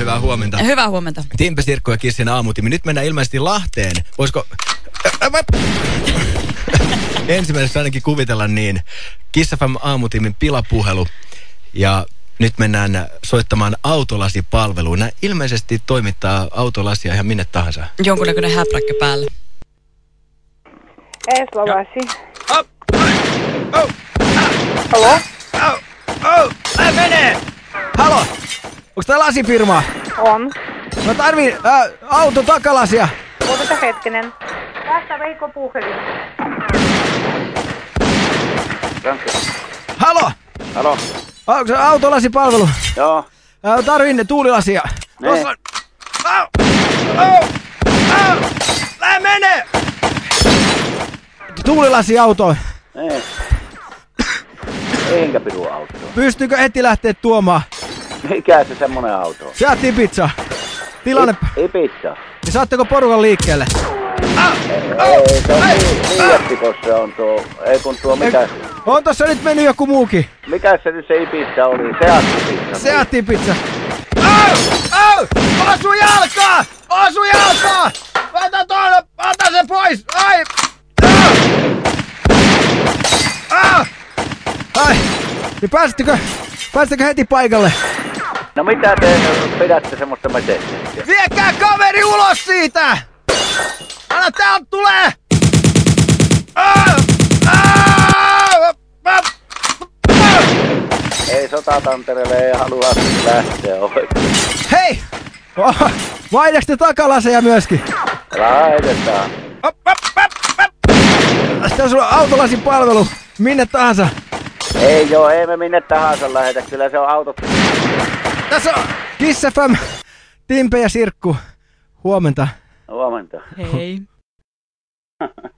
Hyvää huomenta. Hyvää huomenta. Timpe Sirkko ja Kissin aamutimi. Nyt mennään ilmeisesti Lahteen. Voisiko... Ensimmäiseksi ainakin kuvitella niin. Kiss FM aamutimin pilapuhelu. Ja nyt mennään soittamaan autolasipalveluun. Nämä ilmeisesti toimittaa autolasia ihan minne tahansa. Jonkunnäköinen häpräkkä päällä. Eslavasi. Oh, oh, Halo? oh, oh, ää menee! Onks tää lasifirma? On. Mä tarvin äh, auto takalasia. Odota hetkinen. Tästä Veikko puhelin. Halo! Halo? Onko se autolasipalvelu? Joo. Äh, tarvin tuulilasia. Ne. On... Au! Au! Au! Ää menee! Tuulilasi autoon. Ei. Enkä pidu autoa. Pystyykö heti lähteä tuomaan? Mikä se semmonen auto on? Seattiin pizza. Tilanne... Ei, ei pizza. Niin saatteko porukan liikkeelle? Ei, se on Fiattikos se on tuo. Ei kun tuo mikä... On tossa nyt mennyt joku muukin. Mikä se nyt se Ibiza oli? Seatti pizza. Seattiin pizza. Au! Au! Osu jalkaa! Osu jalkaa! Ota tuolle! Ota se pois! Ai! Au! Au! Ai! Niin pääsittekö, pääsittekö heti paikalle? No mitä te pidätte semmoista meteliä? Viekää kaveri ulos siitä! Anna täältä tulee! Ei sotatantereelle ei halua lähteä oikein. Hei! Oh, Vaihdaanko te takalaseja myöskin? Laitetaan. Op, op, op, op. Tässä on sulla autolasin palvelu. Minne tahansa. Ei joo, ei me minne tahansa lähetä. Kyllä se on autot. Tässä on Kiss FM, Timpe ja Sirkku. Huomenta. Huomenta. Hei.